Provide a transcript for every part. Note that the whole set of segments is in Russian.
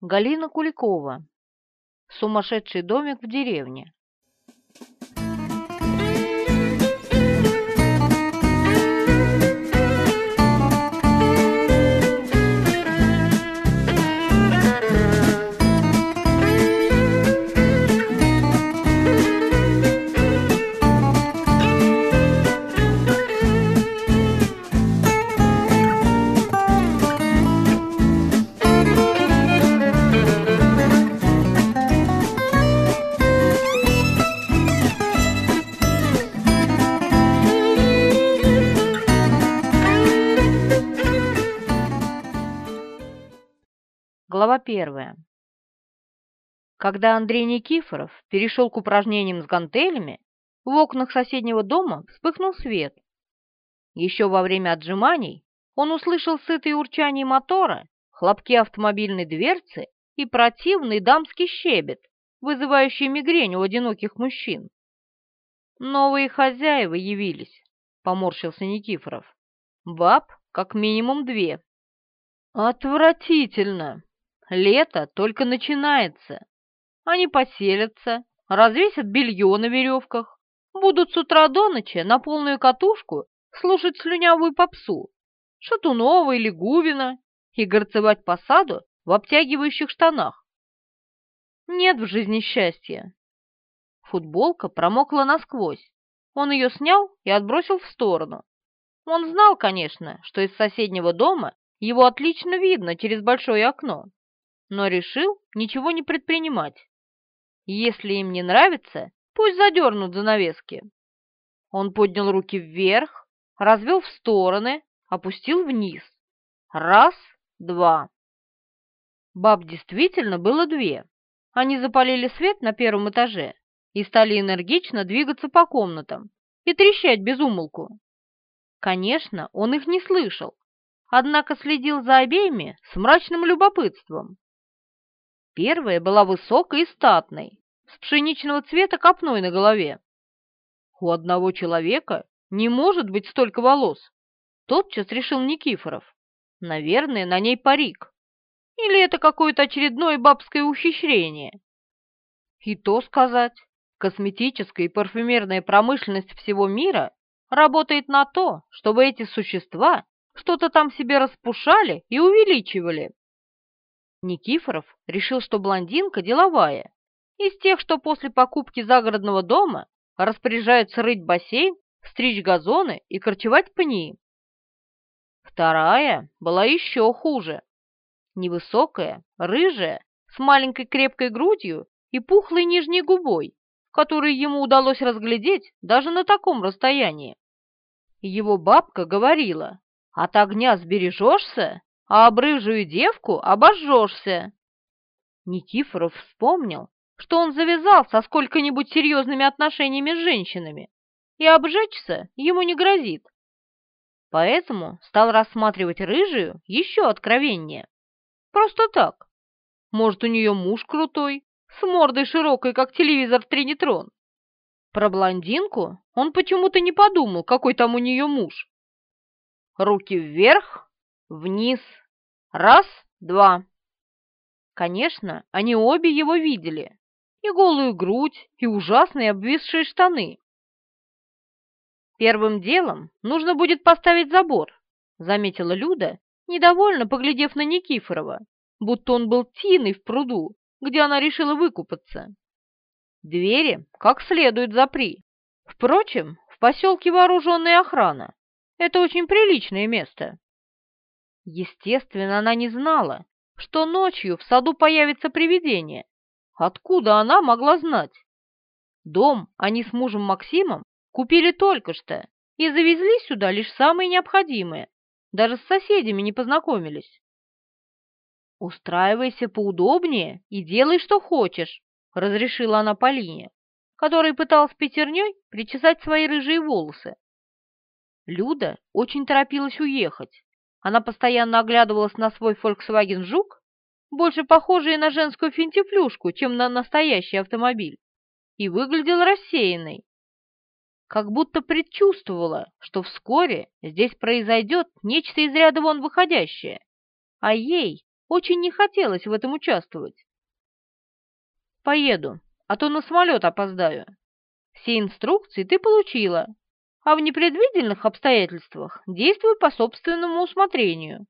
Галина Куликова. Сумасшедший домик в деревне. Глава первая. Когда Андрей Никифоров перешел к упражнениям с гантелями, в окнах соседнего дома вспыхнул свет. Еще во время отжиманий он услышал сытые урчание мотора, хлопки автомобильной дверцы и противный дамский щебет, вызывающий мигрень у одиноких мужчин. «Новые хозяева явились», — поморщился Никифоров. «Баб как минимум две». «Отвратительно!» Лето только начинается. Они поселятся, развесят белье на веревках, будут с утра до ночи на полную катушку слушать слюнявую попсу, Шатунова или Гувина и горцевать посаду в обтягивающих штанах. Нет в жизни счастья. Футболка промокла насквозь. Он ее снял и отбросил в сторону. Он знал, конечно, что из соседнего дома его отлично видно через большое окно но решил ничего не предпринимать. Если им не нравится, пусть задернут занавески. Он поднял руки вверх, развел в стороны, опустил вниз. Раз, два. Баб действительно было две. Они запалили свет на первом этаже и стали энергично двигаться по комнатам и трещать без умолку. Конечно, он их не слышал, однако следил за обеими с мрачным любопытством. Первая была высокой и статной, с пшеничного цвета копной на голове. У одного человека не может быть столько волос. Тотчас решил Никифоров. Наверное, на ней парик. Или это какое-то очередное бабское ухищрение. И то сказать, косметическая и парфюмерная промышленность всего мира работает на то, чтобы эти существа что-то там себе распушали и увеличивали. Никифоров решил, что блондинка деловая, из тех, что после покупки загородного дома распоряжается рыть бассейн, стричь газоны и корчевать пни. Вторая была еще хуже. Невысокая, рыжая, с маленькой крепкой грудью и пухлой нижней губой, которую ему удалось разглядеть даже на таком расстоянии. Его бабка говорила, от огня сбережешься, а об рыжую девку обожжешься. Никифоров вспомнил, что он завязал со сколько-нибудь серьезными отношениями с женщинами, и обжечься ему не грозит. Поэтому стал рассматривать рыжую еще откровеннее. Просто так. Может, у нее муж крутой, с мордой широкой, как телевизор в тринитрон. Про блондинку он почему-то не подумал, какой там у нее муж. Руки вверх, Вниз. Раз, два. Конечно, они обе его видели. И голую грудь, и ужасные обвисшие штаны. Первым делом нужно будет поставить забор, заметила Люда, недовольно поглядев на Никифорова, будто он был тиной в пруду, где она решила выкупаться. Двери как следует запри. Впрочем, в поселке вооруженная охрана. Это очень приличное место. Естественно, она не знала, что ночью в саду появится привидение. Откуда она могла знать? Дом они с мужем Максимом купили только что и завезли сюда лишь самые необходимые. Даже с соседями не познакомились. «Устраивайся поудобнее и делай, что хочешь», — разрешила она Полине, который пытался пятерней причесать свои рыжие волосы. Люда очень торопилась уехать, она постоянно оглядывалась на свой Volkswagen Жук, больше похожий на женскую финтифлюшку, чем на настоящий автомобиль, и выглядел рассеянной. Как будто предчувствовала, что вскоре здесь произойдет нечто из ряда вон выходящее, а ей очень не хотелось в этом участвовать. «Поеду, а то на самолет опоздаю. Все инструкции ты получила, а в непредвиденных обстоятельствах действуй по собственному усмотрению».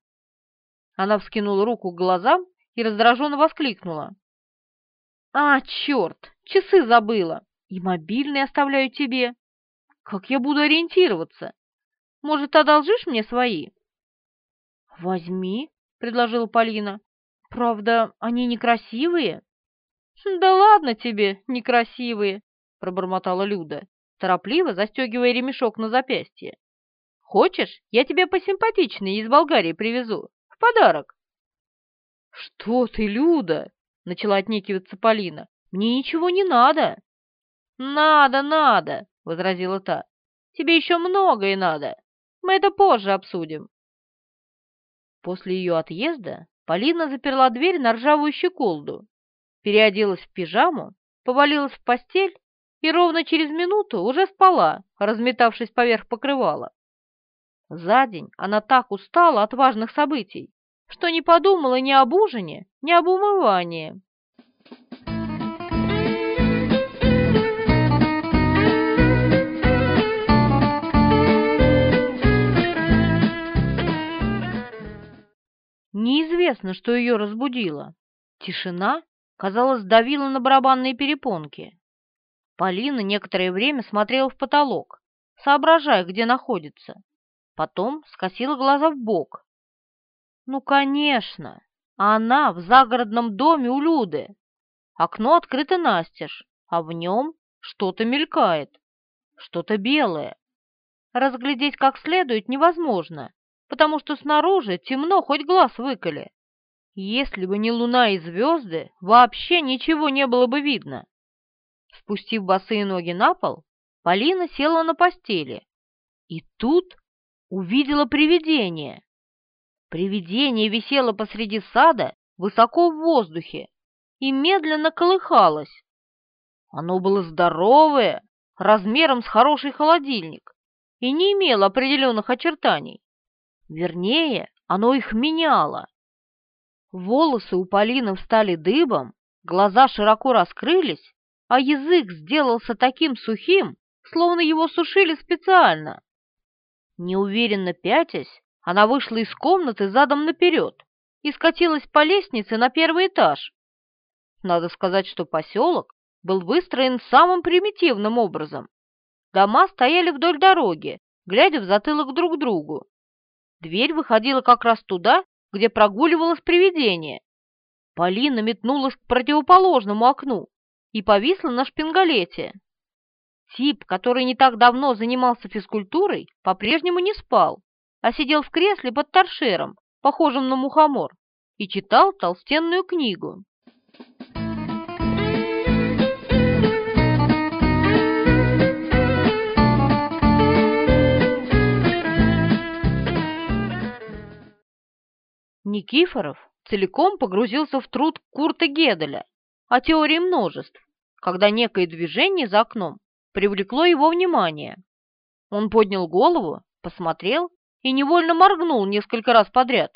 Она вскинула руку к глазам и раздраженно воскликнула. «А, черт, часы забыла, и мобильный оставляю тебе. Как я буду ориентироваться? Может, одолжишь мне свои?» «Возьми», — предложила Полина. «Правда, они некрасивые». «Да ладно тебе, некрасивые», — пробормотала Люда торопливо застегивая ремешок на запястье. «Хочешь, я тебе посимпатичнее из Болгарии привезу, в подарок!» «Что ты, Люда!» — начала отнекиваться Полина. «Мне ничего не надо!» «Надо, надо!» — возразила та. «Тебе еще многое надо. Мы это позже обсудим». После ее отъезда Полина заперла дверь на ржавую щеколду, переоделась в пижаму, повалилась в постель и ровно через минуту уже спала, разметавшись поверх покрывала. За день она так устала от важных событий, что не подумала ни об ужине, ни об умывании. Неизвестно, что ее разбудило. Тишина, казалось, давила на барабанные перепонки. Полина некоторое время смотрела в потолок, соображая, где находится. Потом скосила глаза в бок. Ну, конечно, она в загородном доме у Люды. Окно открыто настежь, а в нем что-то мелькает, что-то белое. Разглядеть как следует невозможно, потому что снаружи темно, хоть глаз выколи. Если бы не луна и звезды, вообще ничего не было бы видно. Спустив босые ноги на пол, Полина села на постели. И тут увидела привидение. Привидение висело посреди сада, высоко в воздухе, и медленно колыхалось. Оно было здоровое, размером с хороший холодильник, и не имело определенных очертаний. Вернее, оно их меняло. Волосы у Полины встали дыбом, глаза широко раскрылись, а язык сделался таким сухим, словно его сушили специально. Неуверенно пятясь, она вышла из комнаты задом наперед и скатилась по лестнице на первый этаж. Надо сказать, что поселок был выстроен самым примитивным образом. Дома стояли вдоль дороги, глядя в затылок друг другу. Дверь выходила как раз туда, где прогуливалось привидение. Полина метнулась к противоположному окну, и повисла на шпингалете. Тип, который не так давно занимался физкультурой, по-прежнему не спал, а сидел в кресле под торшером, похожим на мухомор, и читал толстенную книгу. Никифоров целиком погрузился в труд Курта Геделя а теории множеств, когда некое движение за окном привлекло его внимание. Он поднял голову, посмотрел и невольно моргнул несколько раз подряд.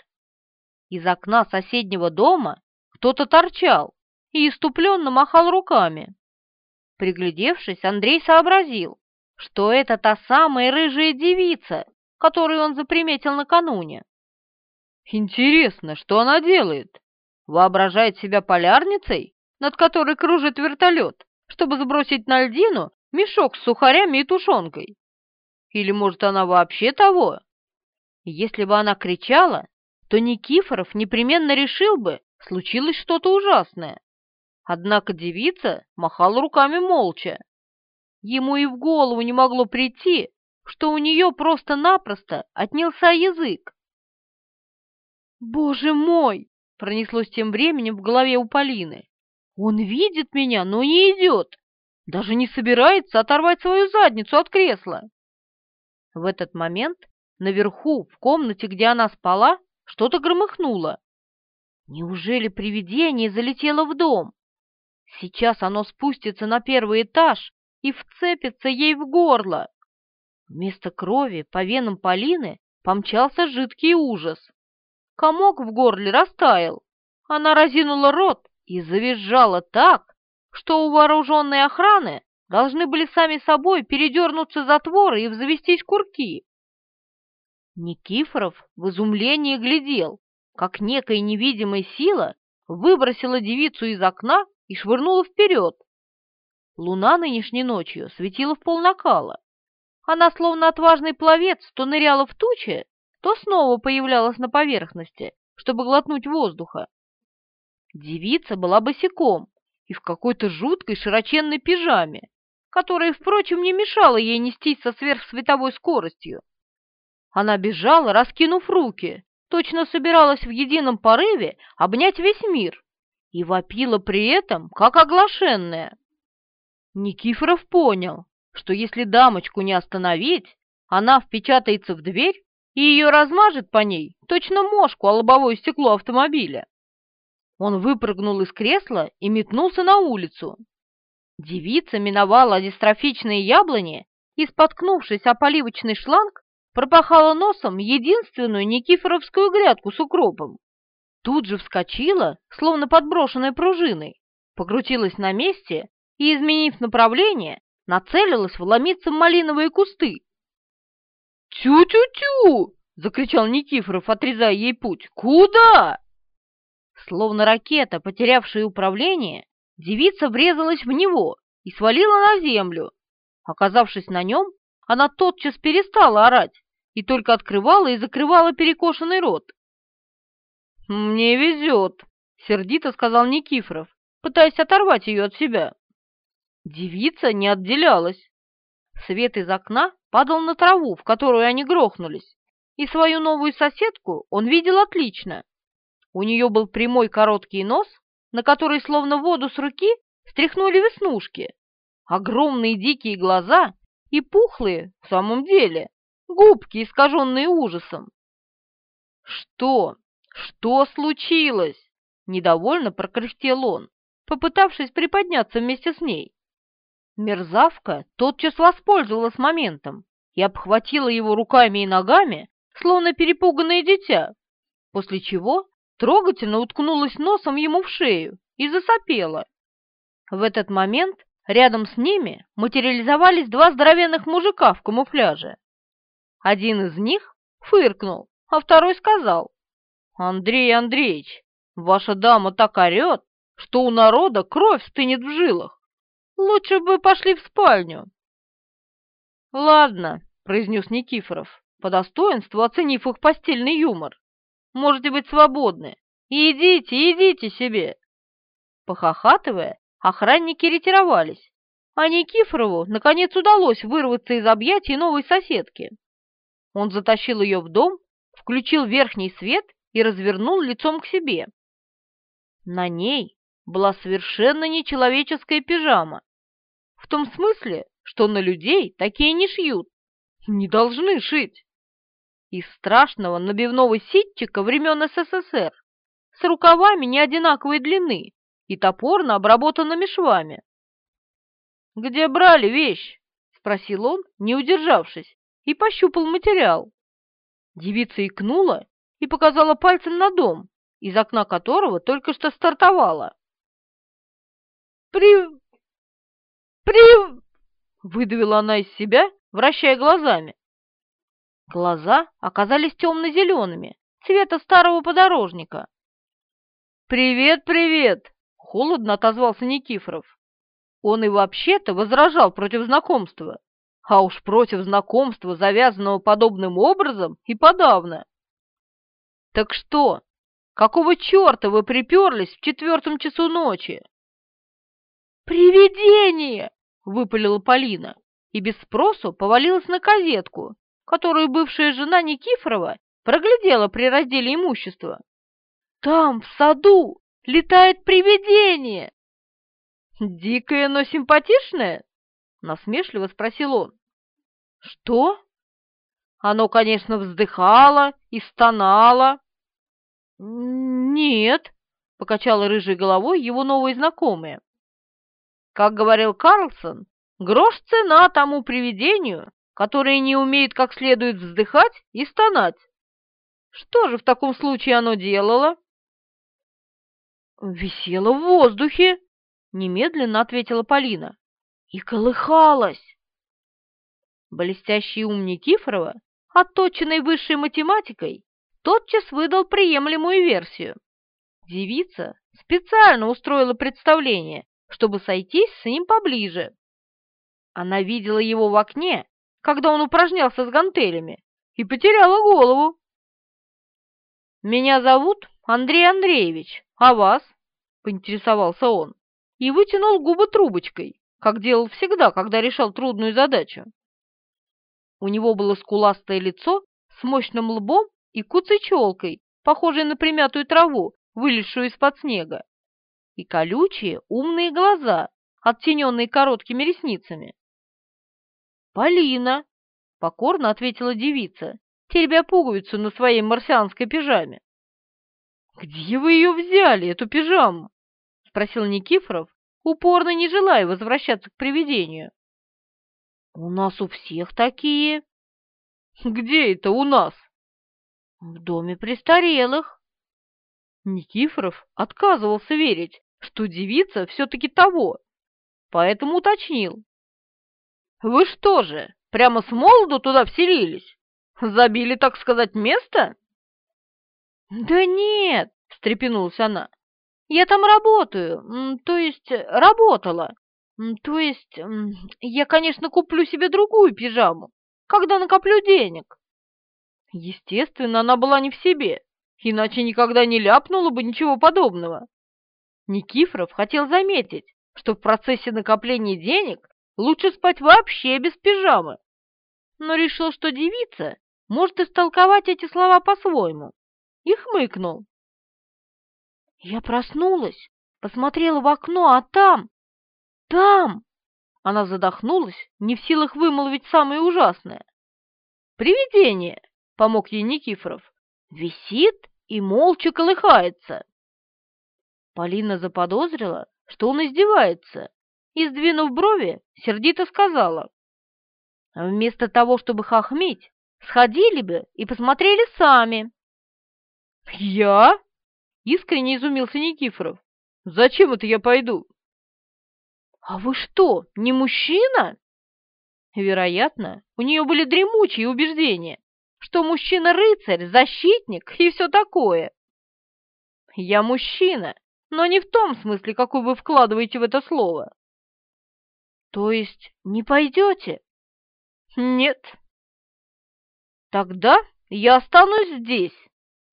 Из окна соседнего дома кто-то торчал и иступленно махал руками. Приглядевшись, Андрей сообразил, что это та самая рыжая девица, которую он заприметил накануне. «Интересно, что она делает? Воображает себя полярницей?» над которой кружит вертолет, чтобы сбросить на льдину мешок с сухарями и тушенкой. Или, может, она вообще того? Если бы она кричала, то Никифоров непременно решил бы, случилось что-то ужасное. Однако девица махала руками молча. Ему и в голову не могло прийти, что у нее просто-напросто отнялся язык. «Боже мой!» — пронеслось тем временем в голове у Полины. Он видит меня, но не идет. Даже не собирается оторвать свою задницу от кресла. В этот момент наверху, в комнате, где она спала, что-то громыхнуло. Неужели привидение залетело в дом? Сейчас оно спустится на первый этаж и вцепится ей в горло. Вместо крови по венам Полины помчался жидкий ужас. Комок в горле растаял. Она разинула рот и завизжала так, что у вооруженной охраны должны были сами собой передернуться затворы и взвестись курки. Никифоров в изумлении глядел, как некая невидимая сила выбросила девицу из окна и швырнула вперед. Луна нынешней ночью светила в полнакала. Она, словно отважный пловец, то ныряла в тучи, то снова появлялась на поверхности, чтобы глотнуть воздуха, Девица была босиком и в какой-то жуткой широченной пижаме, которая, впрочем, не мешала ей нестись со сверхсветовой скоростью. Она бежала, раскинув руки, точно собиралась в едином порыве обнять весь мир и вопила при этом, как оглашенная. Никифоров понял, что если дамочку не остановить, она впечатается в дверь и ее размажет по ней, точно мошку о лобовое стекло автомобиля. Он выпрыгнул из кресла и метнулся на улицу. Девица миновала дистрофичные яблони и, споткнувшись о поливочный шланг, пропахала носом единственную никифоровскую грядку с укропом. Тут же вскочила, словно подброшенная пружиной, покрутилась на месте и, изменив направление, нацелилась вломиться в малиновые кусты. «Тю-тю-тю!» — закричал Никифоров, отрезая ей путь. «Куда?» Словно ракета, потерявшая управление, девица врезалась в него и свалила на землю. Оказавшись на нем, она тотчас перестала орать и только открывала и закрывала перекошенный рот. «Мне везет», — сердито сказал Никифоров, пытаясь оторвать ее от себя. Девица не отделялась. Свет из окна падал на траву, в которую они грохнулись, и свою новую соседку он видел отлично. У нее был прямой короткий нос, на который словно воду с руки стряхнули веснушки, огромные дикие глаза и пухлые, в самом деле, губки, искаженные ужасом. «Что? Что случилось?» — недовольно прокряхтел он, попытавшись приподняться вместе с ней. Мерзавка тотчас воспользовалась моментом и обхватила его руками и ногами, словно перепуганное дитя, после чего трогательно уткнулась носом ему в шею и засопела. В этот момент рядом с ними материализовались два здоровенных мужика в камуфляже. Один из них фыркнул, а второй сказал, «Андрей Андреевич, ваша дама так орет, что у народа кровь стынет в жилах. Лучше бы пошли в спальню». «Ладно», — произнес Никифоров, по достоинству оценив их постельный юмор можете быть свободны. Идите, идите себе!» Похохатывая, охранники ретировались, а Никифорову, наконец, удалось вырваться из объятий новой соседки. Он затащил ее в дом, включил верхний свет и развернул лицом к себе. На ней была совершенно нечеловеческая пижама. В том смысле, что на людей такие не шьют, не должны шить из страшного набивного ситчика времен СССР с рукавами не одинаковой длины и топорно обработанными швами. «Где брали вещь?» — спросил он, не удержавшись, и пощупал материал. Девица икнула и показала пальцем на дом, из окна которого только что стартовала. «При... при...» — выдавила она из себя, вращая глазами. Глаза оказались темно-зелеными, цвета старого подорожника. «Привет, привет!» — холодно отозвался Никифоров. Он и вообще-то возражал против знакомства, а уж против знакомства, завязанного подобным образом, и подавно. «Так что, какого черта вы приперлись в четвертом часу ночи?» «Привидение!» — выпалила Полина и без спросу повалилась на козетку, которую бывшая жена Никифорова проглядела при разделе имущества. «Там, в саду, летает привидение!» «Дикое, но симпатичное?» — насмешливо спросил он. «Что?» «Оно, конечно, вздыхало и стонало». «Нет», — покачала рыжей головой его новые знакомые. Как говорил Карлсон, грош цена тому привидению, которые не умеют как следует вздыхать и стонать. Что же в таком случае оно делало? Висело в воздухе, немедленно ответила Полина. И колыхалось. Блестящий ум Никифорова, отточенный высшей математикой, тотчас выдал приемлемую версию. Девица специально устроила представление, чтобы сойтись с ним поближе. Она видела его в окне когда он упражнялся с гантелями, и потеряла голову. «Меня зовут Андрей Андреевич, а вас?» — поинтересовался он, и вытянул губы трубочкой, как делал всегда, когда решал трудную задачу. У него было скуластое лицо с мощным лбом и куцей челкой, похожей на примятую траву, вылезшую из-под снега, и колючие умные глаза, оттененные короткими ресницами. «Полина!» — покорно ответила девица, теребя пуговицу на своей марсианской пижаме. «Где вы ее взяли, эту пижаму?» — спросил Никифоров, упорно не желая возвращаться к привидению. «У нас у всех такие». «Где это у нас?» «В доме престарелых». Никифоров отказывался верить, что девица все-таки того, поэтому уточнил. Вы что же, прямо с молоду туда вселились? Забили, так сказать, место? Да нет, встрепенулась она. Я там работаю, то есть э, работала. То есть я, конечно, куплю себе другую пижаму, когда накоплю денег. Естественно, она была не в себе, иначе никогда не ляпнула бы ничего подобного. Никифоров хотел заметить, что в процессе накопления денег Лучше спать вообще без пижамы. Но решил, что девица может истолковать эти слова по-своему, и хмыкнул. Я проснулась, посмотрела в окно, а там... Там! Она задохнулась, не в силах вымолвить самое ужасное. «Привидение!» — помог ей Никифоров. «Висит и молча колыхается!» Полина заподозрила, что он издевается, и, сдвинув брови, сердито сказала. «Вместо того, чтобы хохмить, сходили бы и посмотрели сами». «Я?» — искренне изумился Никифоров. «Зачем это я пойду?» «А вы что, не мужчина?» Вероятно, у нее были дремучие убеждения, что мужчина рыцарь, защитник и все такое. «Я мужчина, но не в том смысле, какой вы вкладываете в это слово. То есть не пойдете? Нет. Тогда я останусь здесь,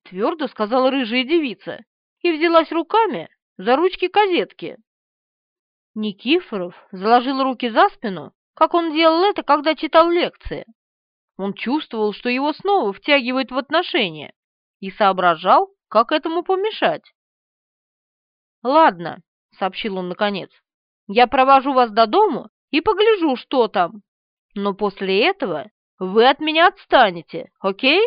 твердо сказала рыжая девица и взялась руками за ручки козетки. Никифоров заложил руки за спину, как он делал это, когда читал лекции. Он чувствовал, что его снова втягивают в отношения, и соображал, как этому помешать. «Ладно», — сообщил он наконец, я провожу вас до дома и погляжу, что там. Но после этого вы от меня отстанете, окей?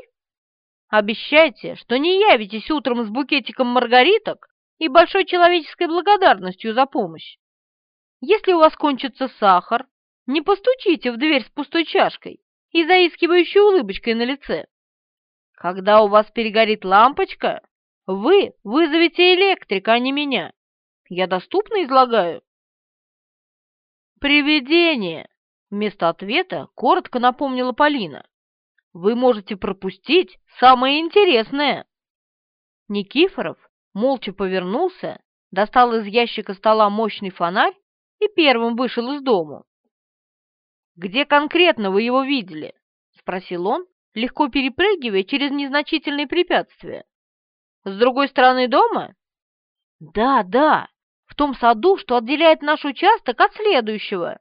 Обещайте, что не явитесь утром с букетиком маргариток и большой человеческой благодарностью за помощь. Если у вас кончится сахар, не постучите в дверь с пустой чашкой и заискивающей улыбочкой на лице. Когда у вас перегорит лампочка, вы вызовете электрика, а не меня. Я доступно излагаю? «Привидение!» — вместо ответа коротко напомнила Полина. «Вы можете пропустить самое интересное!» Никифоров молча повернулся, достал из ящика стола мощный фонарь и первым вышел из дому. «Где конкретно вы его видели?» — спросил он, легко перепрыгивая через незначительные препятствия. «С другой стороны дома?» «Да, да!» в том саду, что отделяет наш участок от следующего.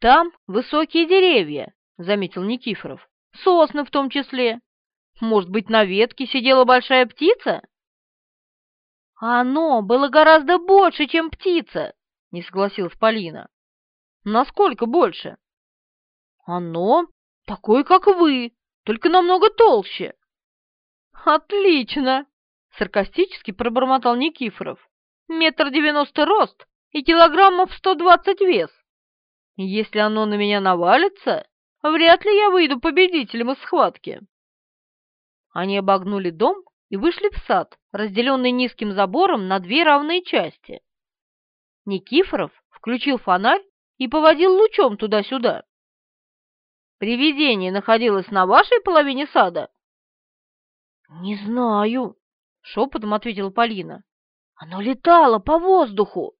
Там высокие деревья, заметил Никифоров, сосны в том числе. Может быть, на ветке сидела большая птица? А оно было гораздо больше, чем птица, не согласилась Полина. Насколько больше? Оно такое, как вы, только намного толще. Отлично, саркастически пробормотал Никифоров метр девяносто рост и килограммов сто двадцать вес. Если оно на меня навалится, вряд ли я выйду победителем из схватки. Они обогнули дом и вышли в сад, разделенный низким забором на две равные части. Никифоров включил фонарь и поводил лучом туда-сюда. «Привидение находилось на вашей половине сада?» «Не знаю», — шепотом ответила Полина. Оно летало по воздуху.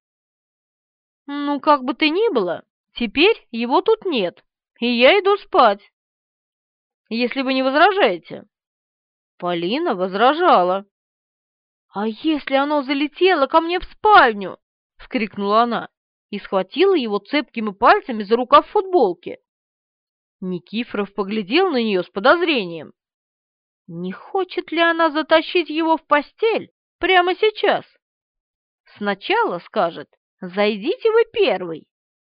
Ну, как бы ты ни было, теперь его тут нет, и я иду спать. Если вы не возражаете. Полина возражала. «А если оно залетело ко мне в спальню?» — вскрикнула она и схватила его цепкими пальцами за рукав футболки. Никифоров поглядел на нее с подозрением. «Не хочет ли она затащить его в постель прямо сейчас?» Сначала скажет «Зайдите вы первый»,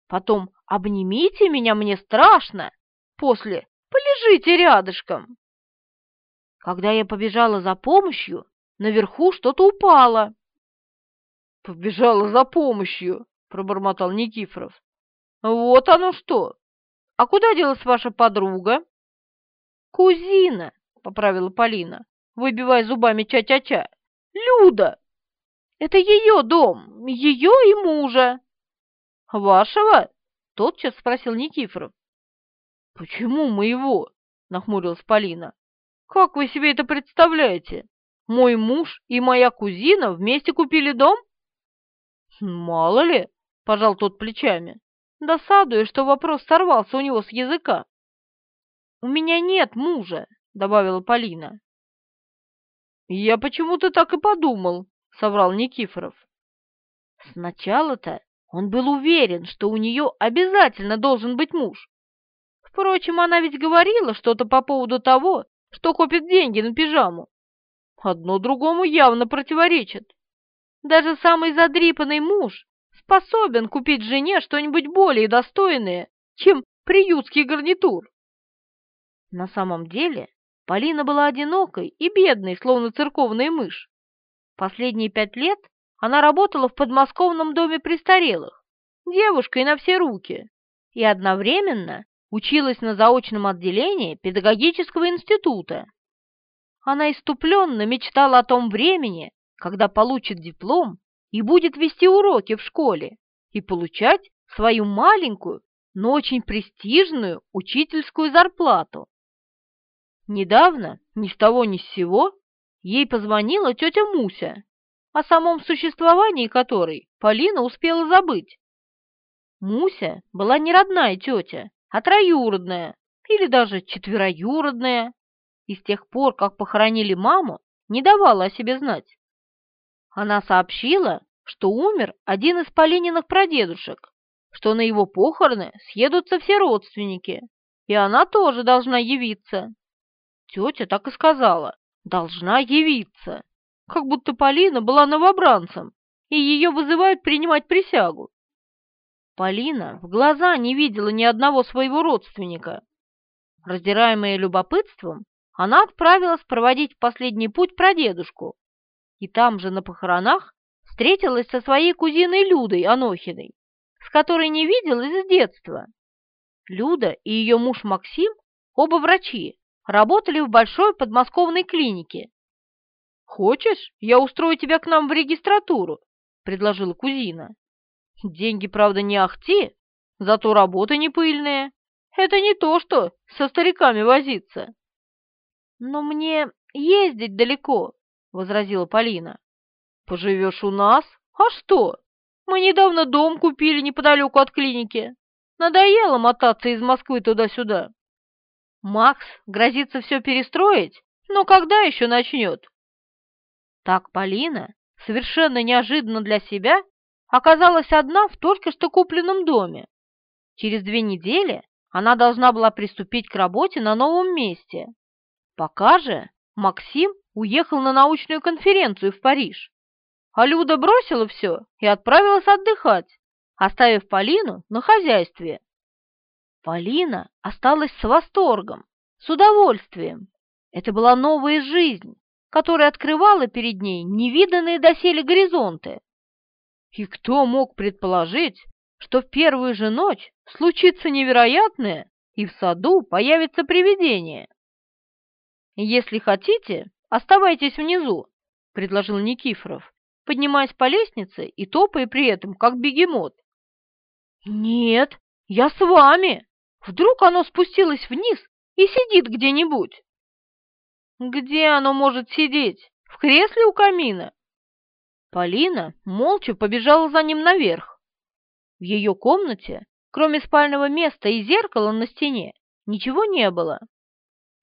потом «Обнимите меня, мне страшно», после «Полежите рядышком». Когда я побежала за помощью, наверху что-то упало. «Побежала за помощью», — пробормотал Никифоров. «Вот оно что! А куда делась ваша подруга?» «Кузина», — поправила Полина, выбивая зубами ча-ча-ча. «Люда! Это ее дом, ее и мужа. Вашего? Тотчас спросил Никифоров. Почему моего? Нахмурилась Полина. Как вы себе это представляете? Мой муж и моя кузина вместе купили дом? Мало ли, пожал тот плечами, досадуя, что вопрос сорвался у него с языка. «У меня нет мужа», — добавила Полина. «Я почему-то так и подумал», — соврал Никифоров. Сначала-то он был уверен, что у нее обязательно должен быть муж. Впрочем, она ведь говорила что-то по поводу того, что копит деньги на пижаму. Одно другому явно противоречит. Даже самый задрипанный муж способен купить жене что-нибудь более достойное, чем приютский гарнитур. На самом деле Полина была одинокой и бедной, словно церковная мышь. Последние пять лет она работала в подмосковном доме престарелых, девушкой на все руки, и одновременно училась на заочном отделении педагогического института. Она иступленно мечтала о том времени, когда получит диплом и будет вести уроки в школе и получать свою маленькую, но очень престижную учительскую зарплату. Недавно, ни с того ни с сего, Ей позвонила тетя Муся, о самом существовании которой Полина успела забыть. Муся была не родная тетя, а троюродная или даже четвероюродная, и с тех пор, как похоронили маму, не давала о себе знать. Она сообщила, что умер один из Полининых прадедушек, что на его похороны съедутся все родственники, и она тоже должна явиться. Тетя так и сказала должна явиться, как будто Полина была новобранцем, и ее вызывают принимать присягу. Полина в глаза не видела ни одного своего родственника. Раздираемая любопытством, она отправилась проводить в последний путь прадедушку, и там же на похоронах встретилась со своей кузиной Людой Анохиной, с которой не виделась с детства. Люда и ее муж Максим, оба врачи, работали в большой подмосковной клинике. «Хочешь, я устрою тебя к нам в регистратуру?» – предложила кузина. «Деньги, правда, не ахти, зато работа не пыльная. Это не то, что со стариками возиться». «Но мне ездить далеко», — возразила Полина. «Поживешь у нас? А что? Мы недавно дом купили неподалеку от клиники. Надоело мотаться из Москвы туда-сюда. Макс грозится все перестроить, но когда еще начнет? Так Полина, совершенно неожиданно для себя, оказалась одна в только что купленном доме. Через две недели она должна была приступить к работе на новом месте. Пока же Максим уехал на научную конференцию в Париж. А Люда бросила все и отправилась отдыхать, оставив Полину на хозяйстве. Полина осталась с восторгом, с удовольствием. Это была новая жизнь, которая открывала перед ней невиданные доселе горизонты. И кто мог предположить, что в первую же ночь случится невероятное, и в саду появится привидение? «Если хотите, оставайтесь внизу», — предложил Никифоров, поднимаясь по лестнице и топая при этом, как бегемот. «Нет, я с вами!» Вдруг оно спустилось вниз и сидит где-нибудь? Где оно может сидеть? В кресле у камина? Полина молча побежала за ним наверх. В ее комнате, кроме спального места и зеркала на стене, ничего не было.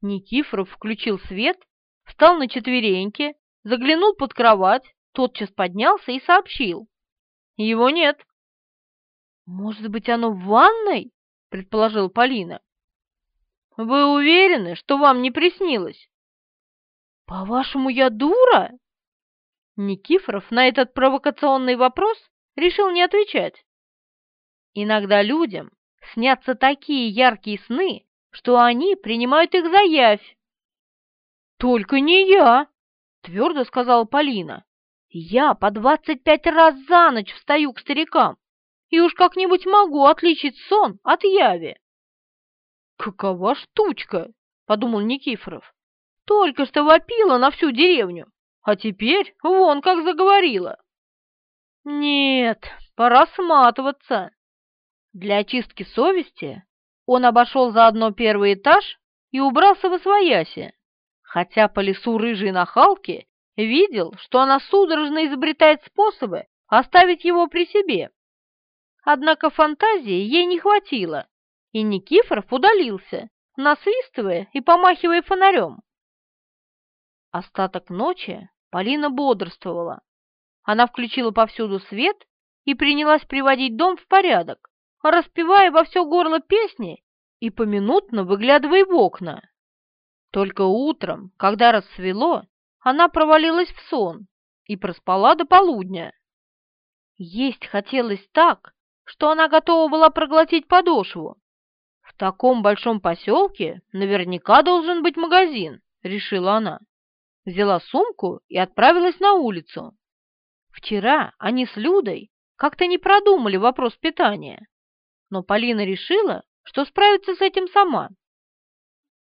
Никифоров включил свет, встал на четвереньки, заглянул под кровать, тотчас поднялся и сообщил. Его нет. «Может быть, оно в ванной?» — Предположил Полина. «Вы уверены, что вам не приснилось?» «По-вашему, я дура?» Никифоров на этот провокационный вопрос решил не отвечать. «Иногда людям снятся такие яркие сны, что они принимают их за явь». «Только не я!» — твердо сказала Полина. «Я по двадцать пять раз за ночь встаю к старикам и уж как-нибудь могу отличить сон от яви. «Какова штучка!» — подумал Никифоров. «Только что вопила на всю деревню, а теперь вон как заговорила!» «Нет, пора сматываться!» Для очистки совести он обошел заодно первый этаж и убрался во свояси, хотя по лесу рыжей нахалки видел, что она судорожно изобретает способы оставить его при себе Однако фантазии ей не хватило, и Никифоров удалился, насвистывая и помахивая фонарем. Остаток ночи Полина бодрствовала. Она включила повсюду свет и принялась приводить дом в порядок, распевая во все горло песни и поминутно выглядывая в окна. Только утром, когда рассвело, она провалилась в сон и проспала до полудня. Есть хотелось так, что она готова была проглотить подошву. «В таком большом поселке наверняка должен быть магазин», — решила она. Взяла сумку и отправилась на улицу. Вчера они с Людой как-то не продумали вопрос питания, но Полина решила, что справится с этим сама.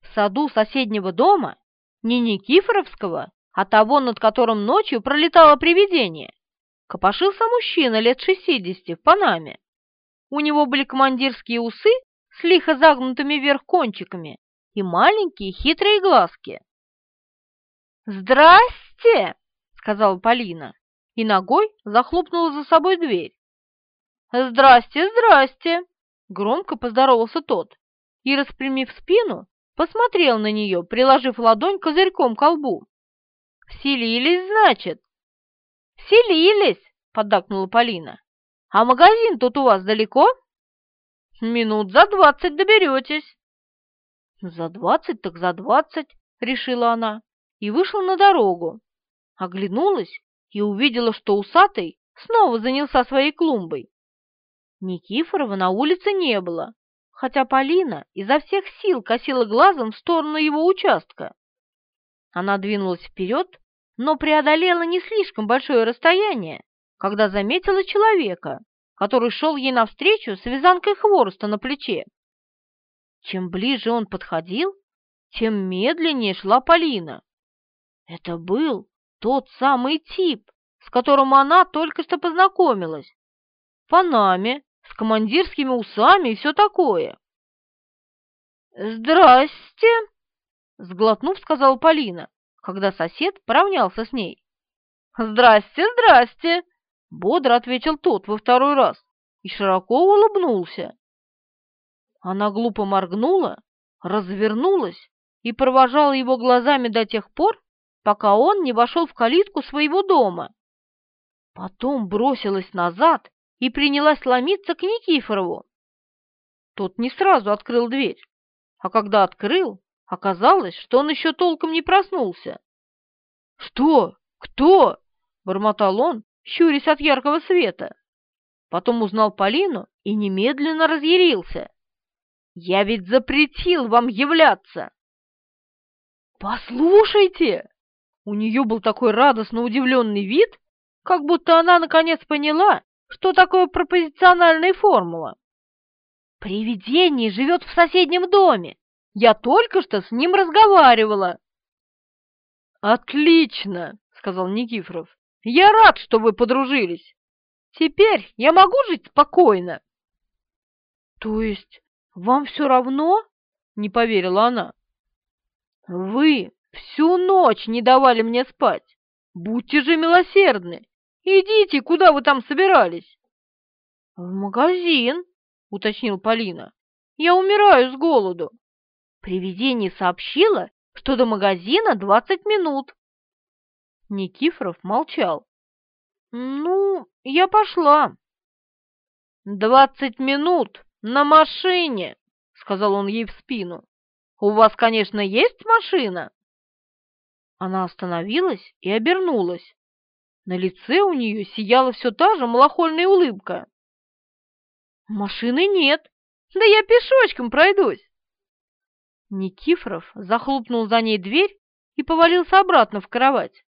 В саду соседнего дома, не Никифоровского, а того, над которым ночью пролетало привидение, копошился мужчина лет шестидесяти в Панаме. У него были командирские усы с лихо загнутыми вверх кончиками и маленькие хитрые глазки. «Здрасте!» — сказала Полина и ногой захлопнула за собой дверь. «Здрасте, здрасте!» — громко поздоровался тот и, распрямив спину, посмотрел на нее, приложив ладонь козырьком к лбу. «Селились, значит?» «Селились!» — поддакнула Полина. А магазин тут у вас далеко? Минут за двадцать доберетесь. За двадцать так за двадцать, решила она, и вышла на дорогу. Оглянулась и увидела, что усатый снова занялся своей клумбой. Никифорова на улице не было, хотя Полина изо всех сил косила глазом в сторону его участка. Она двинулась вперед, но преодолела не слишком большое расстояние когда заметила человека, который шел ей навстречу с вязанкой хвороста на плече. Чем ближе он подходил, тем медленнее шла Полина. Это был тот самый тип, с которым она только что познакомилась. В Панаме, с командирскими усами и все такое. «Здрасте!» — сглотнув, сказала Полина, когда сосед поравнялся с ней. «Здрасте, здрасте!» Бодро ответил тот во второй раз и широко улыбнулся. Она глупо моргнула, развернулась и провожала его глазами до тех пор, пока он не вошел в калитку своего дома. Потом бросилась назад и принялась ломиться к Никифорову. Тот не сразу открыл дверь, а когда открыл, оказалось, что он еще толком не проснулся. «Что? Кто?» — бормотал он, щурясь от яркого света. Потом узнал Полину и немедленно разъярился. «Я ведь запретил вам являться!» «Послушайте!» У нее был такой радостно удивленный вид, как будто она наконец поняла, что такое пропозициональная формула. «Привидение живет в соседнем доме! Я только что с ним разговаривала!» «Отлично!» — сказал Никифоров. Я рад, что вы подружились. Теперь я могу жить спокойно. То есть вам все равно? Не поверила она. Вы всю ночь не давали мне спать. Будьте же милосердны. Идите, куда вы там собирались? В магазин, уточнил Полина. Я умираю с голоду. Привидение сообщило, что до магазина двадцать минут. Никифоров молчал. «Ну, я пошла». «Двадцать минут на машине», — сказал он ей в спину. «У вас, конечно, есть машина?» Она остановилась и обернулась. На лице у нее сияла все та же малохольная улыбка. «Машины нет. Да я пешочком пройдусь!» Никифоров захлопнул за ней дверь и повалился обратно в кровать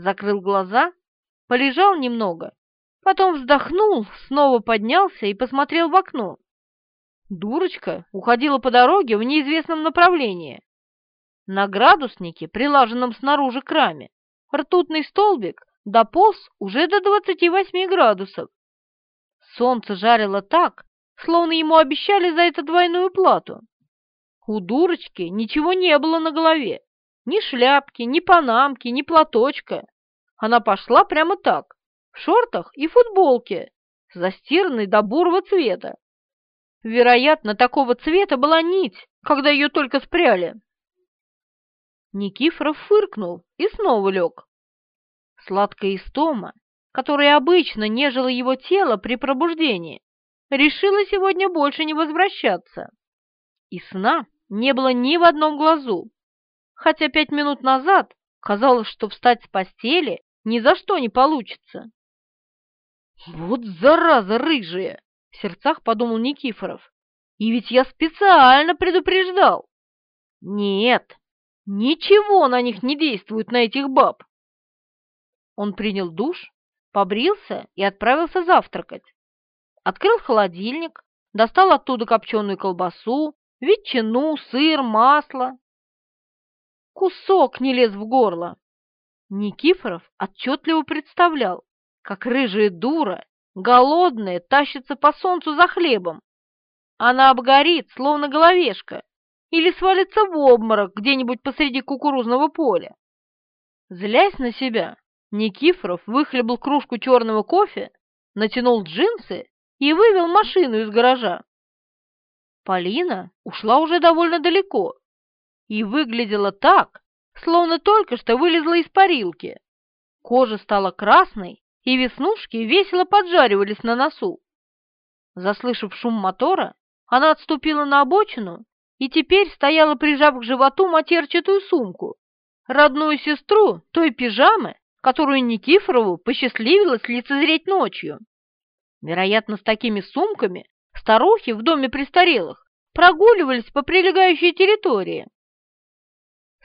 закрыл глаза, полежал немного, потом вздохнул, снова поднялся и посмотрел в окно. Дурочка уходила по дороге в неизвестном направлении. На градуснике, прилаженном снаружи к раме, ртутный столбик дополз уже до 28 градусов. Солнце жарило так, словно ему обещали за это двойную плату. У дурочки ничего не было на голове, ни шляпки, ни панамки, ни платочка. Она пошла прямо так, в шортах и футболке, застиранной до бурого цвета. Вероятно, такого цвета была нить, когда ее только спряли. Никифоров фыркнул и снова лег. Сладкая истома, которая обычно нежила его тело при пробуждении, решила сегодня больше не возвращаться. И сна не было ни в одном глазу хотя пять минут назад казалось, что встать с постели ни за что не получится. «Вот зараза рыжая!» — в сердцах подумал Никифоров. «И ведь я специально предупреждал!» «Нет, ничего на них не действует, на этих баб!» Он принял душ, побрился и отправился завтракать. Открыл холодильник, достал оттуда копченую колбасу, ветчину, сыр, масло кусок не лез в горло. Никифоров отчетливо представлял, как рыжая дура, голодная, тащится по солнцу за хлебом. Она обгорит, словно головешка, или свалится в обморок где-нибудь посреди кукурузного поля. Злясь на себя, Никифоров выхлебал кружку черного кофе, натянул джинсы и вывел машину из гаража. Полина ушла уже довольно далеко, и выглядела так, словно только что вылезла из парилки. Кожа стала красной, и веснушки весело поджаривались на носу. Заслышав шум мотора, она отступила на обочину и теперь стояла, прижав к животу матерчатую сумку, родную сестру той пижамы, которую Никифорову посчастливилось лицезреть ночью. Вероятно, с такими сумками старухи в доме престарелых прогуливались по прилегающей территории.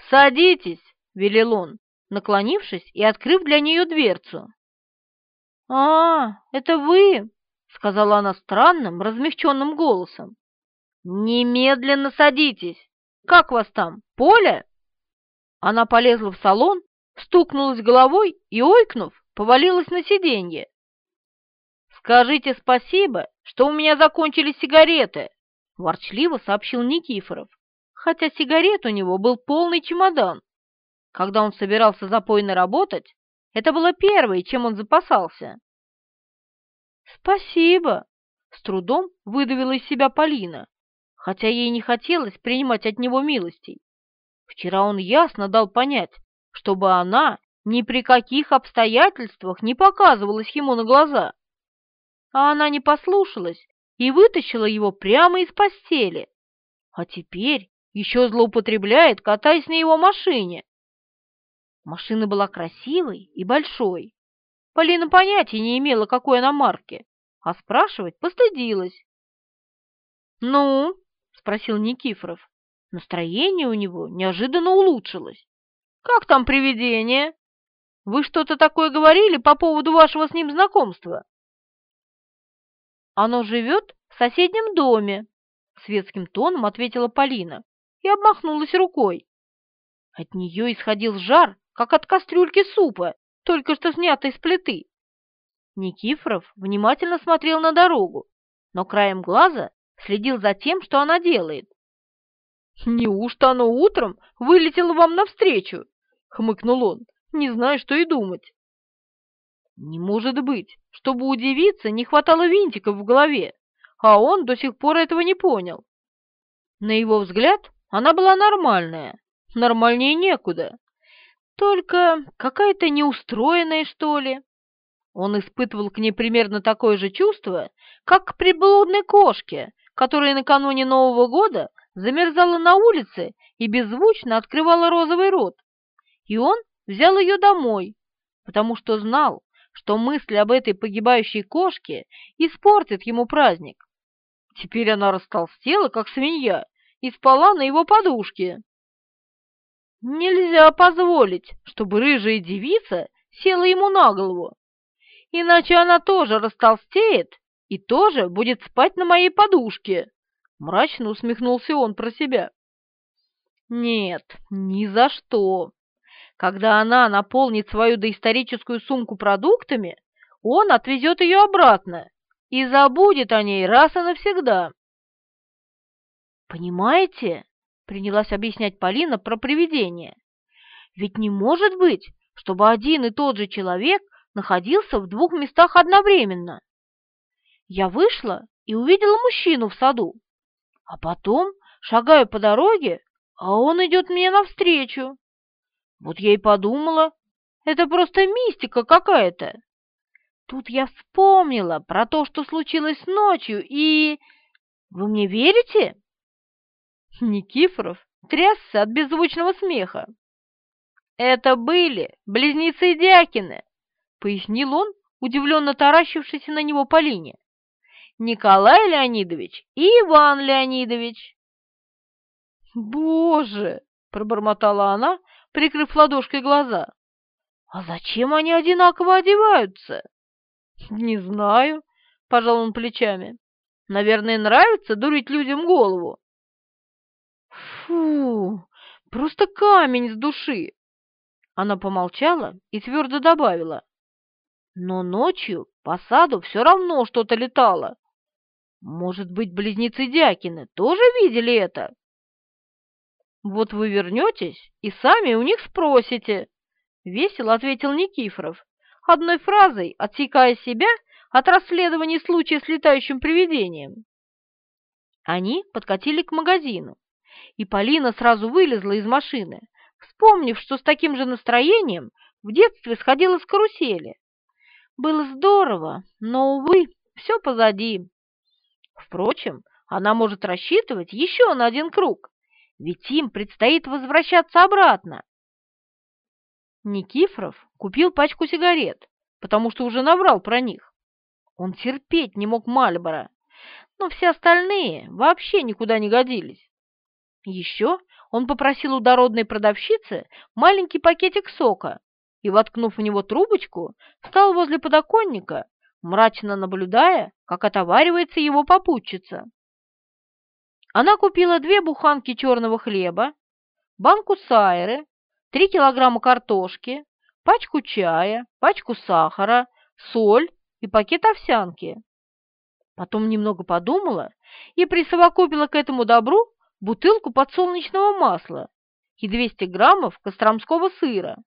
«Садитесь!» — велел он, наклонившись и открыв для нее дверцу. «А, это вы!» — сказала она странным, размягченным голосом. «Немедленно садитесь! Как вас там, Поля?» Она полезла в салон, стукнулась головой и, ойкнув, повалилась на сиденье. «Скажите спасибо, что у меня закончились сигареты», — ворчливо сообщил Никифоров хотя сигарет у него был полный чемодан. Когда он собирался запойно работать, это было первое, чем он запасался. «Спасибо!» — с трудом выдавила из себя Полина, хотя ей не хотелось принимать от него милостей. Вчера он ясно дал понять, чтобы она ни при каких обстоятельствах не показывалась ему на глаза. А она не послушалась и вытащила его прямо из постели. А теперь еще злоупотребляет, катаясь на его машине. Машина была красивой и большой. Полина понятия не имела, какой она марки, а спрашивать постыдилась. «Ну?» — спросил Никифоров. Настроение у него неожиданно улучшилось. «Как там привидение? Вы что-то такое говорили по поводу вашего с ним знакомства?» «Оно живет в соседнем доме», — светским тоном ответила Полина и обмахнулась рукой. От нее исходил жар, как от кастрюльки супа, только что снятой с плиты. Никифоров внимательно смотрел на дорогу, но краем глаза следил за тем, что она делает. «Неужто оно утром вылетело вам навстречу?» — хмыкнул он, не зная, что и думать. «Не может быть, чтобы удивиться, не хватало винтиков в голове, а он до сих пор этого не понял». На его взгляд, она была нормальная, нормальнее некуда. Только какая-то неустроенная, что ли. Он испытывал к ней примерно такое же чувство, как к приблудной кошке, которая накануне Нового года замерзала на улице и беззвучно открывала розовый рот. И он взял ее домой, потому что знал, что мысль об этой погибающей кошке испортит ему праздник. Теперь она растолстела, как свинья, и спала на его подушке. Нельзя позволить, чтобы рыжая девица села ему на голову, иначе она тоже растолстеет и тоже будет спать на моей подушке, — мрачно усмехнулся он про себя. Нет, ни за что. Когда она наполнит свою доисторическую сумку продуктами, он отвезет ее обратно и забудет о ней раз и навсегда. «Понимаете?» — принялась объяснять Полина про привидение. «Ведь не может быть, чтобы один и тот же человек находился в двух местах одновременно. Я вышла и увидела мужчину в саду, а потом шагаю по дороге, а он идет мне навстречу. Вот я и подумала, это просто мистика какая-то. Тут я вспомнила про то, что случилось ночью, и... Вы мне верите?» Никифоров трясся от беззвучного смеха. «Это были близнецы Дякины», — пояснил он, удивленно таращившийся на него Полине. «Николай Леонидович и Иван Леонидович». «Боже!» — пробормотала она, прикрыв ладошкой глаза. «А зачем они одинаково одеваются?» «Не знаю», — пожал он плечами. «Наверное, нравится дурить людям голову». Фу, просто камень с души. Она помолчала и твердо добавила. Но ночью по саду все равно что-то летало. Может быть, близнецы Дякины тоже видели это? Вот вы вернетесь и сами у них спросите, — весело ответил Никифоров, одной фразой отсекая себя от расследования случая с летающим привидением. Они подкатили к магазину, и Полина сразу вылезла из машины, вспомнив, что с таким же настроением в детстве сходила с карусели. Было здорово, но, увы, все позади. Впрочем, она может рассчитывать еще на один круг, ведь им предстоит возвращаться обратно. Никифоров купил пачку сигарет, потому что уже набрал про них. Он терпеть не мог Мальбора, но все остальные вообще никуда не годились. Еще он попросил у дородной продавщицы маленький пакетик сока и, воткнув в него трубочку, встал возле подоконника, мрачно наблюдая, как отоваривается его попутчица. Она купила две буханки черного хлеба, банку сайры, три килограмма картошки, пачку чая, пачку сахара, соль и пакет овсянки. Потом немного подумала и присовокупила к этому добру бутылку подсолнечного масла и 200 граммов костромского сыра.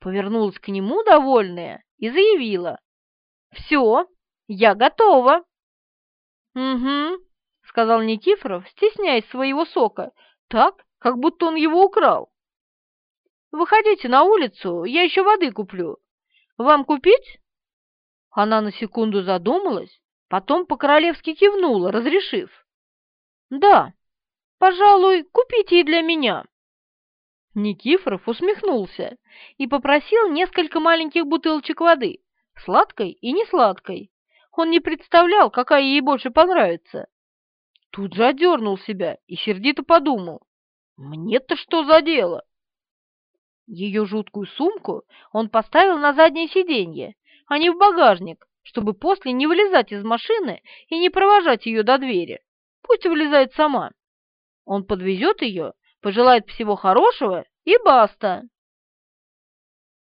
Повернулась к нему довольная и заявила. «Все, я готова!» «Угу», — сказал Никифоров, стесняясь своего сока, так, как будто он его украл. «Выходите на улицу, я еще воды куплю. Вам купить?» Она на секунду задумалась, потом по-королевски кивнула, разрешив. «Да, Пожалуй, купите и для меня». Никифоров усмехнулся и попросил несколько маленьких бутылочек воды, сладкой и несладкой. Он не представлял, какая ей больше понравится. Тут же одернул себя и сердито подумал. «Мне-то что за дело?» Ее жуткую сумку он поставил на заднее сиденье, а не в багажник, чтобы после не вылезать из машины и не провожать ее до двери. Пусть вылезает сама. Он подвезет ее, пожелает всего хорошего и баста.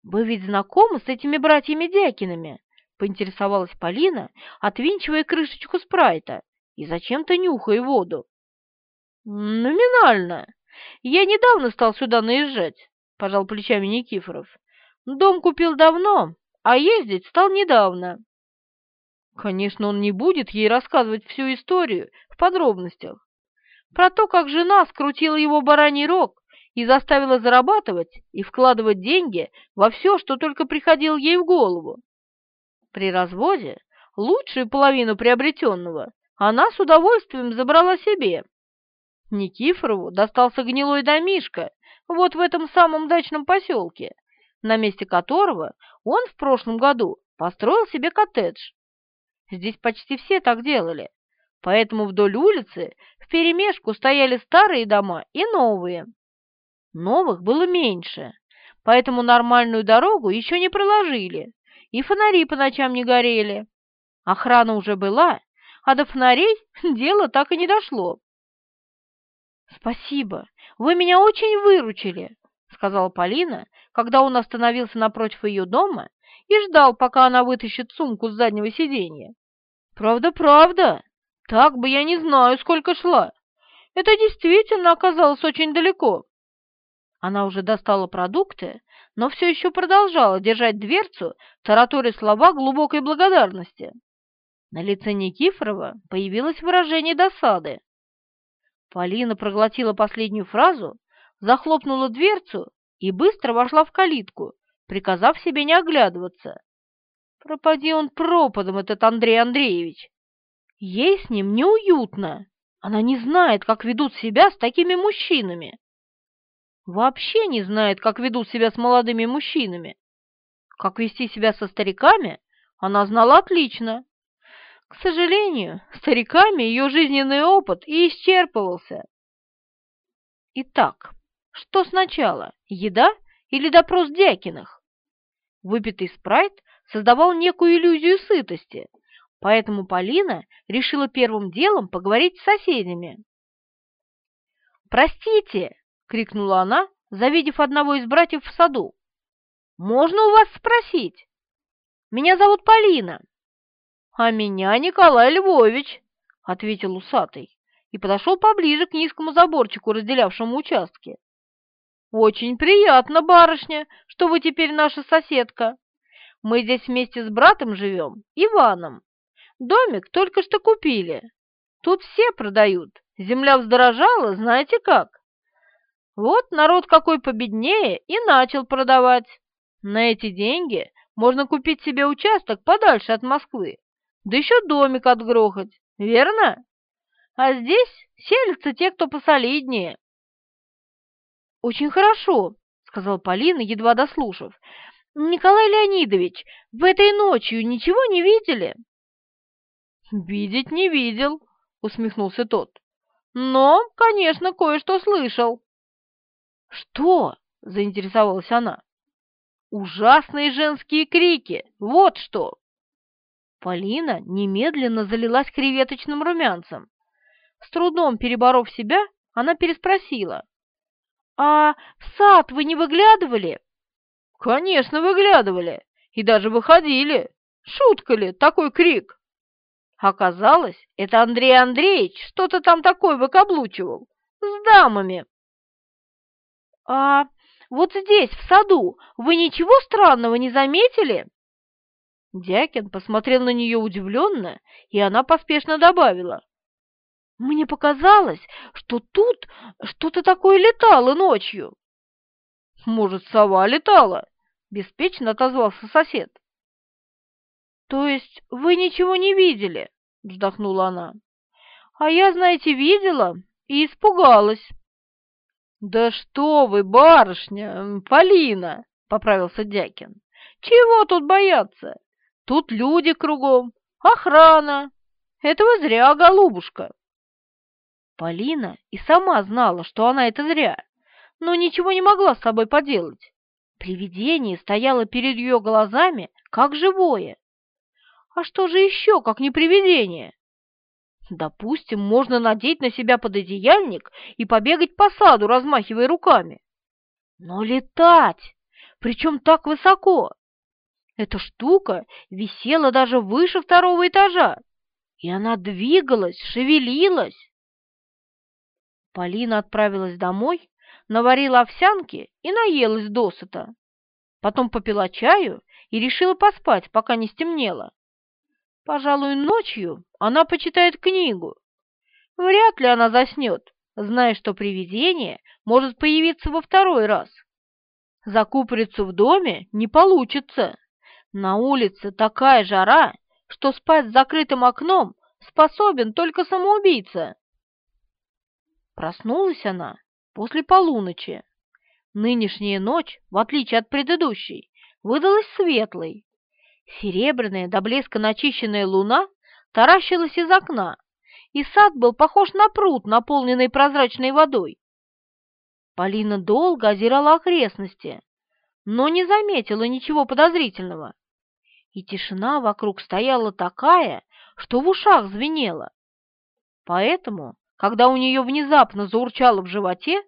«Вы ведь знакомы с этими братьями Дякинами?» — поинтересовалась Полина, отвинчивая крышечку спрайта и зачем-то нюхая воду. «Номинально. Я недавно стал сюда наезжать», — пожал плечами Никифоров. «Дом купил давно, а ездить стал недавно». Конечно, он не будет ей рассказывать всю историю в подробностях, про то, как жена скрутила его бараний рог и заставила зарабатывать и вкладывать деньги во все, что только приходило ей в голову. При разводе лучшую половину приобретенного она с удовольствием забрала себе. Никифорову достался гнилой домишко вот в этом самом дачном поселке, на месте которого он в прошлом году построил себе коттедж. Здесь почти все так делали, поэтому вдоль улицы вперемешку стояли старые дома и новые. Новых было меньше, поэтому нормальную дорогу еще не проложили, и фонари по ночам не горели. Охрана уже была, а до фонарей дело так и не дошло. «Спасибо, вы меня очень выручили», — сказала Полина, когда он остановился напротив ее дома и ждал, пока она вытащит сумку с заднего сиденья. «Правда, правда», так бы я не знаю, сколько шла. Это действительно оказалось очень далеко. Она уже достала продукты, но все еще продолжала держать дверцу, тараторя слова глубокой благодарности. На лице Никифорова появилось выражение досады. Полина проглотила последнюю фразу, захлопнула дверцу и быстро вошла в калитку, приказав себе не оглядываться. Пропади он пропадом, этот Андрей Андреевич. Ей с ним неуютно. Она не знает, как ведут себя с такими мужчинами. Вообще не знает, как ведут себя с молодыми мужчинами. Как вести себя со стариками, она знала отлично. К сожалению, стариками ее жизненный опыт и исчерпывался. Итак, что сначала, еда или допрос Дякиных? Выпитый спрайт создавал некую иллюзию сытости – Поэтому Полина решила первым делом поговорить с соседями. «Простите!» — крикнула она, завидев одного из братьев в саду. «Можно у вас спросить? Меня зовут Полина». «А меня Николай Львович», — ответил усатый и подошел поближе к низкому заборчику, разделявшему участки. «Очень приятно, барышня, что вы теперь наша соседка. Мы здесь вместе с братом живем, Иваном. Домик только что купили. Тут все продают. Земля вздорожала, знаете как. Вот народ какой победнее и начал продавать. На эти деньги можно купить себе участок подальше от Москвы, да еще домик отгрохать, верно? А здесь селятся те, кто посолиднее. «Очень хорошо», — сказал Полина, едва дослушав. «Николай Леонидович, в этой ночью ничего не видели?» «Видеть не видел», — усмехнулся тот. «Но, конечно, кое-что слышал». «Что?» — заинтересовалась она. «Ужасные женские крики! Вот что!» Полина немедленно залилась креветочным румянцем. С трудом переборов себя, она переспросила. «А в сад вы не выглядывали?» «Конечно, выглядывали. И даже выходили. Шутка ли такой крик?» Оказалось, это Андрей Андреевич что-то там такое выкаблучивал с дамами. «А вот здесь, в саду, вы ничего странного не заметили?» Дякин посмотрел на нее удивленно, и она поспешно добавила. «Мне показалось, что тут что-то такое летало ночью». «Может, сова летала?» — беспечно отозвался сосед. «То есть вы ничего не видели?» — вздохнула она. «А я, знаете, видела и испугалась». «Да что вы, барышня, Полина!» — поправился Дякин. «Чего тут бояться? Тут люди кругом, охрана. Этого зря, голубушка!» Полина и сама знала, что она это зря, но ничего не могла с собой поделать. Привидение стояло перед ее глазами, как живое. А что же еще, как не привидение? Допустим, можно надеть на себя пододеяльник и побегать по саду, размахивая руками. Но летать, причем так высоко. Эта штука висела даже выше второго этажа, и она двигалась, шевелилась. Полина отправилась домой, наварила овсянки и наелась досыта. Потом попила чаю и решила поспать, пока не стемнело. Пожалуй, ночью она почитает книгу. Вряд ли она заснет, зная, что привидение может появиться во второй раз. Закупориться в доме не получится. На улице такая жара, что спать с закрытым окном способен только самоубийца. Проснулась она после полуночи. Нынешняя ночь, в отличие от предыдущей, выдалась светлой, Серебряная, до блеска начищенная луна таращилась из окна, и сад был похож на пруд, наполненный прозрачной водой. Полина долго озирала окрестности, но не заметила ничего подозрительного. И тишина вокруг стояла такая, что в ушах звенела. Поэтому, когда у нее внезапно заурчало в животе,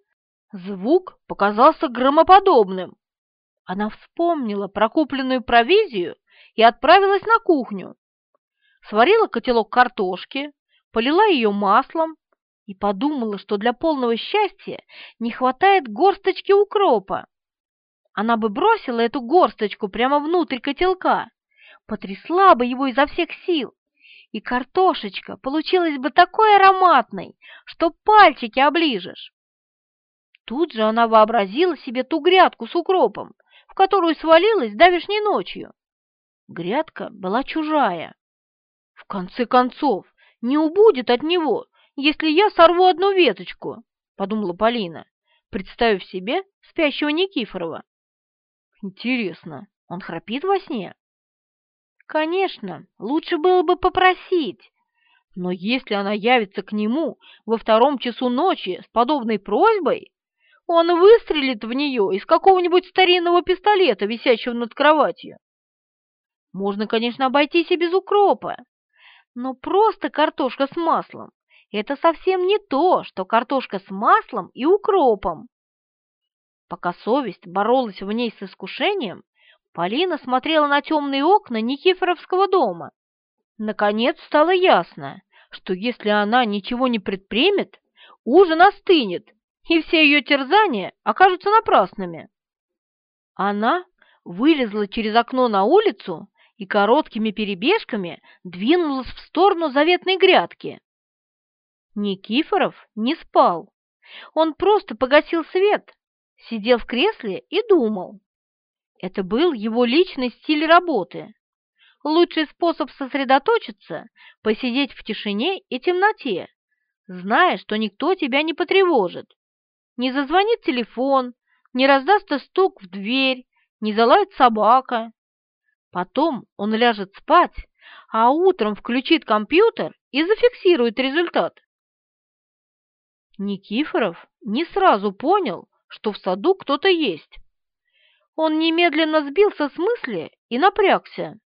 звук показался громоподобным. Она вспомнила про купленную провизию и отправилась на кухню. Сварила котелок картошки, полила ее маслом и подумала, что для полного счастья не хватает горсточки укропа. Она бы бросила эту горсточку прямо внутрь котелка, потрясла бы его изо всех сил, и картошечка получилась бы такой ароматной, что пальчики оближешь. Тут же она вообразила себе ту грядку с укропом, в которую свалилась давешней ночью. Грядка была чужая. В конце концов, не убудет от него, если я сорву одну веточку, подумала Полина, представив себе спящего Никифорова. Интересно, он храпит во сне? Конечно, лучше было бы попросить. Но если она явится к нему во втором часу ночи с подобной просьбой, он выстрелит в нее из какого-нибудь старинного пистолета, висящего над кроватью. Можно, конечно, обойтись и без укропа, но просто картошка с маслом – это совсем не то, что картошка с маслом и укропом. Пока совесть боролась в ней с искушением, Полина смотрела на темные окна Никифоровского дома. Наконец стало ясно, что если она ничего не предпримет, ужин остынет, и все ее терзания окажутся напрасными. Она вылезла через окно на улицу и короткими перебежками двинулась в сторону заветной грядки. Никифоров не спал. Он просто погасил свет, сидел в кресле и думал. Это был его личный стиль работы. Лучший способ сосредоточиться – посидеть в тишине и темноте, зная, что никто тебя не потревожит. Не зазвонит телефон, не раздастся стук в дверь, не залает собака. Потом он ляжет спать, а утром включит компьютер и зафиксирует результат. Никифоров не сразу понял, что в саду кто-то есть. Он немедленно сбился с мысли и напрягся.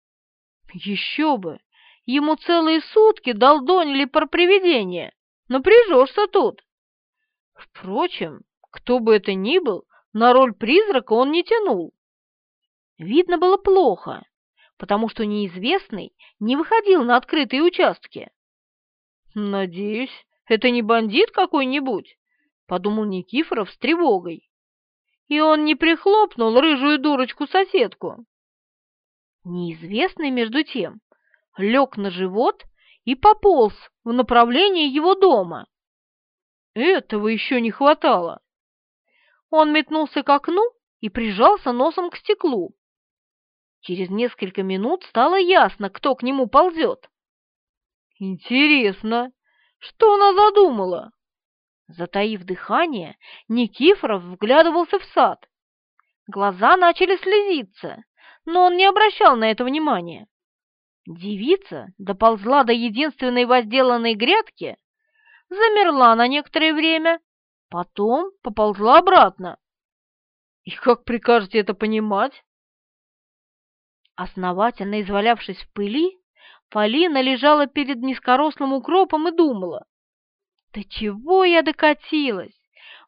Еще бы! Ему целые сутки долдонили про привидение. Напряжешься тут. Впрочем, кто бы это ни был, на роль призрака он не тянул. Видно было плохо потому что неизвестный не выходил на открытые участки. «Надеюсь, это не бандит какой-нибудь?» — подумал Никифоров с тревогой. «И он не прихлопнул рыжую дурочку-соседку?» Неизвестный, между тем, лег на живот и пополз в направлении его дома. Этого еще не хватало. Он метнулся к окну и прижался носом к стеклу, Через несколько минут стало ясно, кто к нему ползет. «Интересно, что она задумала?» Затаив дыхание, Никифоров вглядывался в сад. Глаза начали слезиться, но он не обращал на это внимания. Девица доползла до единственной возделанной грядки, замерла на некоторое время, потом поползла обратно. «И как прикажете это понимать?» Основательно извалявшись в пыли, Полина лежала перед низкорослым укропом и думала. «Да чего я докатилась?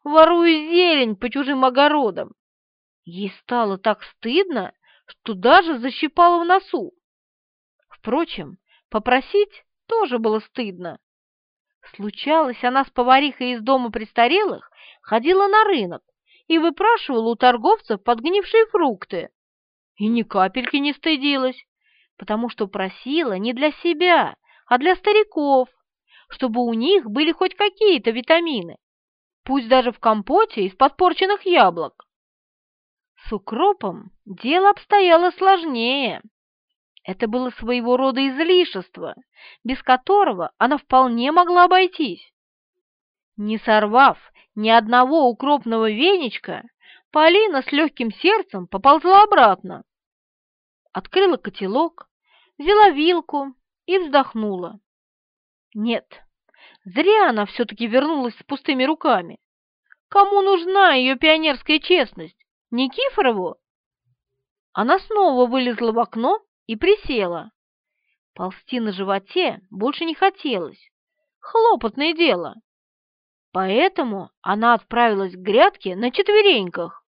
Ворую зелень по чужим огородам!» Ей стало так стыдно, что даже защипала в носу. Впрочем, попросить тоже было стыдно. Случалось, она с поварихой из дома престарелых ходила на рынок и выпрашивала у торговцев подгнившие фрукты, и ни капельки не стыдилась, потому что просила не для себя, а для стариков, чтобы у них были хоть какие-то витамины, пусть даже в компоте из подпорченных яблок. С укропом дело обстояло сложнее. Это было своего рода излишество, без которого она вполне могла обойтись. Не сорвав ни одного укропного веничка, Полина с легким сердцем поползла обратно. Открыла котелок, взяла вилку и вздохнула. Нет, зря она все-таки вернулась с пустыми руками. Кому нужна ее пионерская честность? Никифорову? Она снова вылезла в окно и присела. Ползти на животе больше не хотелось. Хлопотное дело. Поэтому она отправилась к грядке на четвереньках.